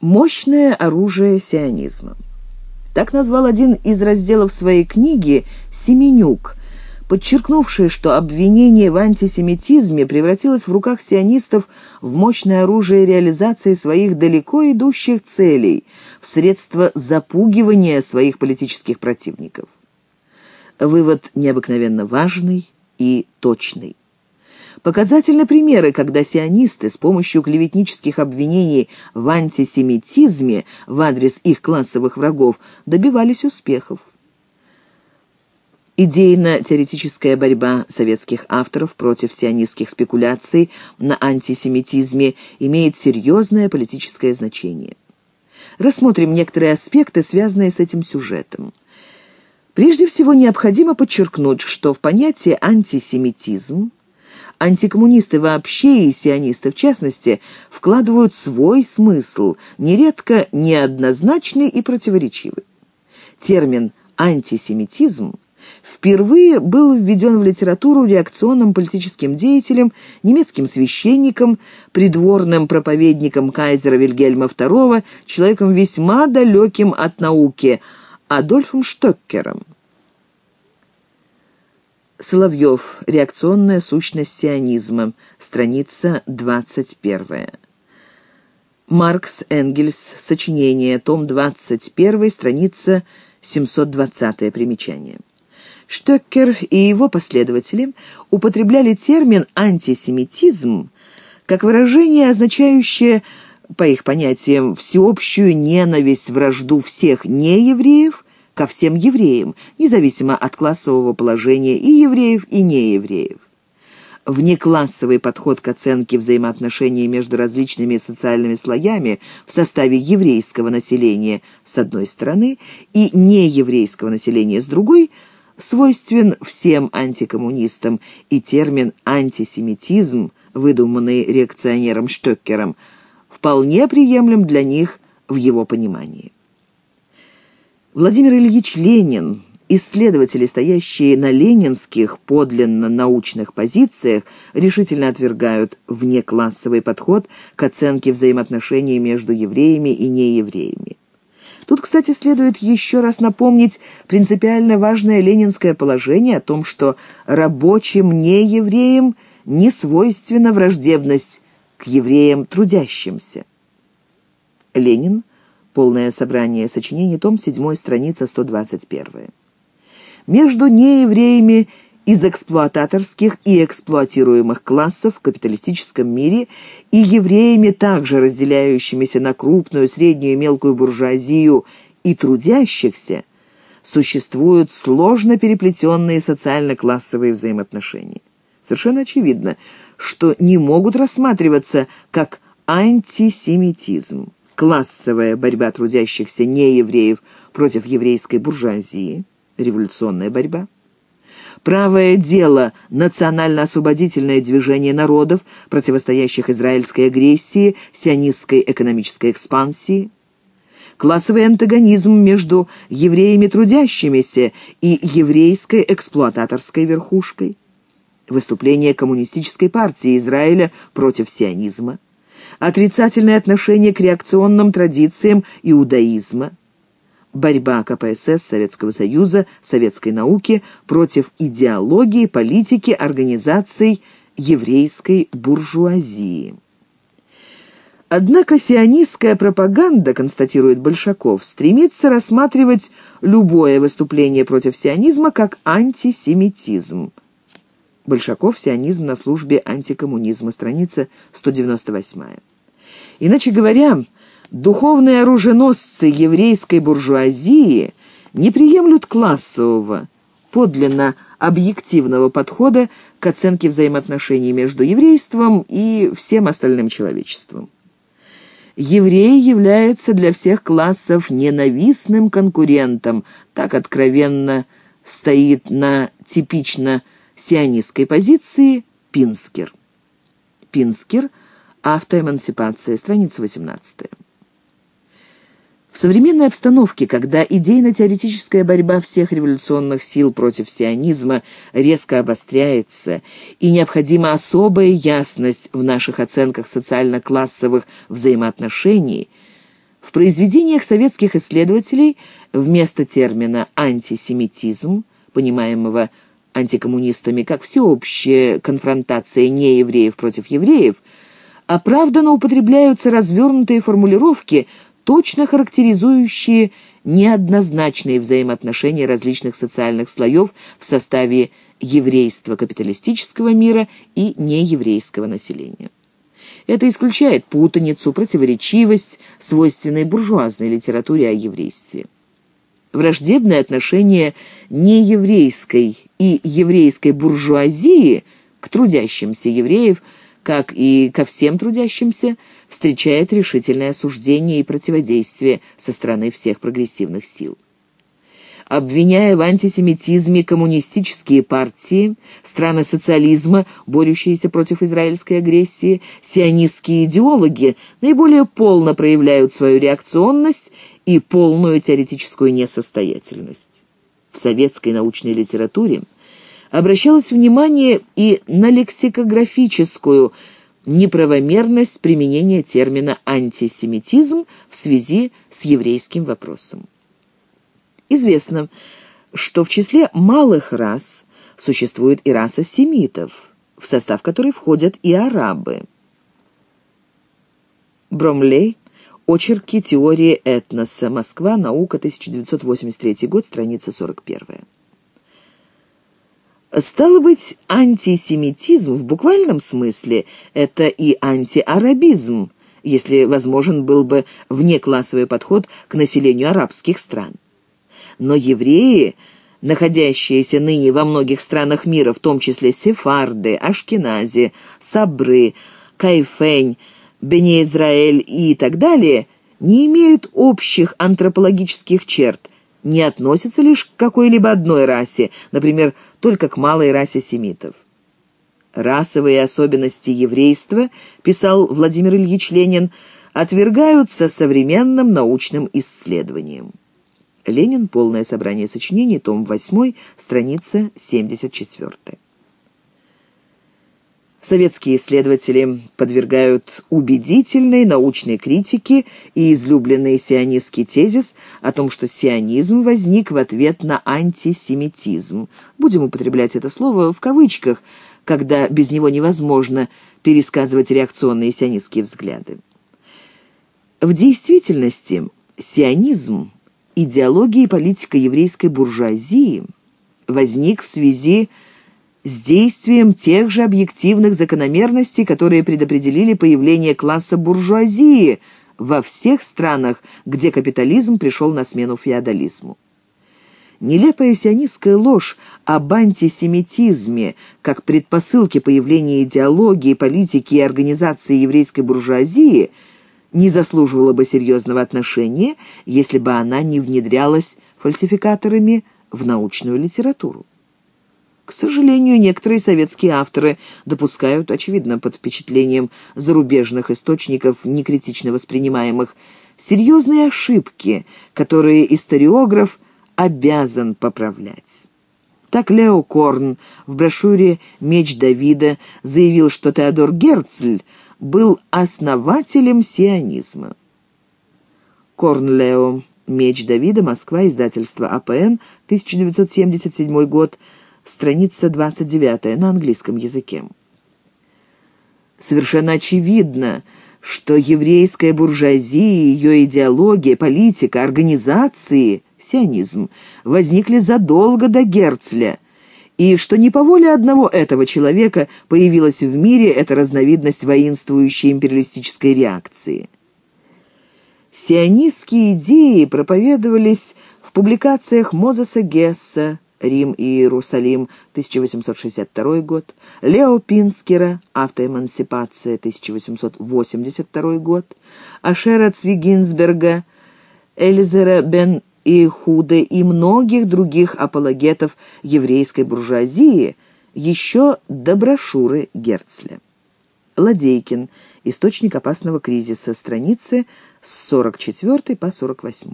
Мощное оружие сионизма. Так назвал один из разделов своей книги Семенюк, подчеркнувший, что обвинение в антисемитизме превратилось в руках сионистов в мощное оружие реализации своих далеко идущих целей, в средство запугивания своих политических противников. Вывод необыкновенно важный и точный. Показательны примеры, когда сионисты с помощью клеветнических обвинений в антисемитизме в адрес их классовых врагов добивались успехов. Идейно-теоретическая борьба советских авторов против сионистских спекуляций на антисемитизме имеет серьезное политическое значение. Рассмотрим некоторые аспекты, связанные с этим сюжетом. Прежде всего, необходимо подчеркнуть, что в понятие «антисемитизм» антикоммунисты вообще и сионисты в частности вкладывают свой смысл, нередко неоднозначный и противоречивый. Термин «антисемитизм» впервые был введен в литературу реакционным политическим деятелем, немецким священником, придворным проповедником кайзера Вильгельма II, человеком весьма далеким от науки, Адольфом Штоккером. Соловьев. Реакционная сущность сионизма. Страница 21. Маркс Энгельс. Сочинение. Том 21. Страница 720. Примечание. Штеккер и его последователи употребляли термин «антисемитизм» как выражение, означающее, по их понятиям, всеобщую ненависть, вражду всех неевреев ко всем евреям, независимо от классового положения и евреев, и неевреев. Внеклассовый подход к оценке взаимоотношений между различными социальными слоями в составе еврейского населения с одной стороны и нееврейского населения с другой свойствен всем антикоммунистам, и термин «антисемитизм», выдуманный реакционером Штоккером, вполне приемлем для них в его понимании. Владимир Ильич Ленин, исследователи, стоящие на ленинских подлинно научных позициях, решительно отвергают внеклассовый подход к оценке взаимоотношений между евреями и неевреями. Тут, кстати, следует еще раз напомнить принципиально важное ленинское положение о том, что рабочим неевреям не свойственна враждебность к евреям трудящимся. Ленин Полное собрание сочинений, том 7, страница 121. Между неевреями из эксплуататорских и эксплуатируемых классов в капиталистическом мире и евреями, также разделяющимися на крупную, среднюю и мелкую буржуазию и трудящихся, существуют сложно переплетенные социально-классовые взаимоотношения. Совершенно очевидно, что не могут рассматриваться как антисемитизм классовая борьба трудящихся неевреев против еврейской буржуазии, революционная борьба, правое дело национально-освободительное движение народов, противостоящих израильской агрессии, сионистской экономической экспансии, классовый антагонизм между евреями трудящимися и еврейской эксплуататорской верхушкой, выступление коммунистической партии Израиля против сионизма, отрицательное отношение к реакционным традициям иудаизма, борьба КПСС, Советского Союза, советской науки против идеологии, политики, организаций еврейской буржуазии. Однако сионистская пропаганда, констатирует Большаков, стремится рассматривать любое выступление против сионизма как антисемитизм. Большаков «Сионизм на службе антикоммунизма», страница 198. Иначе говоря, духовные оруженосцы еврейской буржуазии не приемлют классового, подлинно объективного подхода к оценке взаимоотношений между еврейством и всем остальным человечеством. Еврей является для всех классов ненавистным конкурентом, так откровенно стоит на типично сионистской позиции Пинскер. Пинскер «Автоэмансипация», страница 18. В современной обстановке, когда идейно-теоретическая борьба всех революционных сил против сионизма резко обостряется и необходима особая ясность в наших оценках социально-классовых взаимоотношений, В произведениях советских исследователей вместо термина «антисемитизм», понимаемого антикоммунистами как всеобщая конфронтация неевреев против евреев, оправданно употребляются развернутые формулировки, точно характеризующие неоднозначные взаимоотношения различных социальных слоев в составе еврейства капиталистического мира и нееврейского населения. Это исключает путаницу, противоречивость, свойственной буржуазной литературе о еврействе. Враждебное отношение нееврейской и еврейской буржуазии к трудящимся евреев, как и ко всем трудящимся, встречает решительное осуждение и противодействие со стороны всех прогрессивных сил. Обвиняя в антисемитизме коммунистические партии, страны социализма, борющиеся против израильской агрессии, сионистские идеологи наиболее полно проявляют свою реакционность и полную теоретическую несостоятельность. В советской научной литературе обращалось внимание и на лексикографическую неправомерность применения термина «антисемитизм» в связи с еврейским вопросом. Известно, что в числе малых рас существует и раса семитов, в состав которой входят и арабы. Бромлей. Очерки теории этноса. Москва. Наука. 1983 год. Страница 41. Стало быть, антисемитизм в буквальном смысле – это и антиарабизм, если возможен был бы внеклассовый подход к населению арабских стран. Но евреи, находящиеся ныне во многих странах мира, в том числе сефарды, ашкенази, сабры, кайфень, бене-израэль и так далее, не имеют общих антропологических черт, не относятся лишь к какой-либо одной расе, например, только к малой расе семитов. Расовые особенности еврейства, писал Владимир Ильич Ленин, отвергаются современным научным исследованием. Ленин. Полное собрание сочинений. Том 8. Страница 74. Советские исследователи подвергают убедительной научной критике и излюбленный сионистский тезис о том, что сионизм возник в ответ на антисемитизм. Будем употреблять это слово в кавычках, когда без него невозможно пересказывать реакционные сионистские взгляды. В действительности сионизм идеология и политика еврейской буржуазии возник в связи с действием тех же объективных закономерностей, которые предопределили появление класса буржуазии во всех странах, где капитализм пришел на смену феодализму. Нелепая сионистская ложь об антисемитизме как предпосылке появления идеологии, политики и организации еврейской буржуазии – не заслуживала бы серьезного отношения, если бы она не внедрялась фальсификаторами в научную литературу. К сожалению, некоторые советские авторы допускают, очевидно, под впечатлением зарубежных источников, некритично воспринимаемых, серьезные ошибки, которые историограф обязан поправлять. Так Лео Корн в брошюре «Меч Давида» заявил, что Теодор Герцль был основателем сионизма. Корнлео. Меч Давида. Москва. Издательство АПН. 1977 год. Страница 29 на английском языке. Совершенно очевидно, что еврейская буржуазия, ее идеология, политика, организации, сионизм, возникли задолго до Герцля – и что не по воле одного этого человека появилась в мире эта разновидность воинствующей империалистической реакции. Сионистские идеи проповедовались в публикациях Мозеса Гесса «Рим и Иерусалим», 1862 год, Лео Пинскера «Автоэмансипация», 1882 год, Ашера Цвигинсберга, Элизера бен и Худы и многих других апологетов еврейской буржуазии еще до брошюры Герцля. Ладейкин. Источник опасного кризиса. Страницы с 44 по 48.